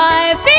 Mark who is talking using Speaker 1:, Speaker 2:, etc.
Speaker 1: I feel